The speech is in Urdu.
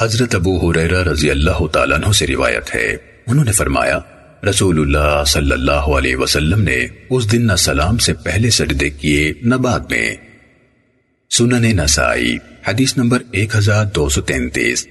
حضرت ابو حریرہ رضی اللہ تعالیٰ عنہ سے روایت ہے۔ انہوں نے فرمایا، رسول اللہ صلی اللہ علیہ وسلم نے اس دن نہ سلام سے پہلے سجدے کیے، نہ بعد میں۔ سنن نسائی، حدیث نمبر 1233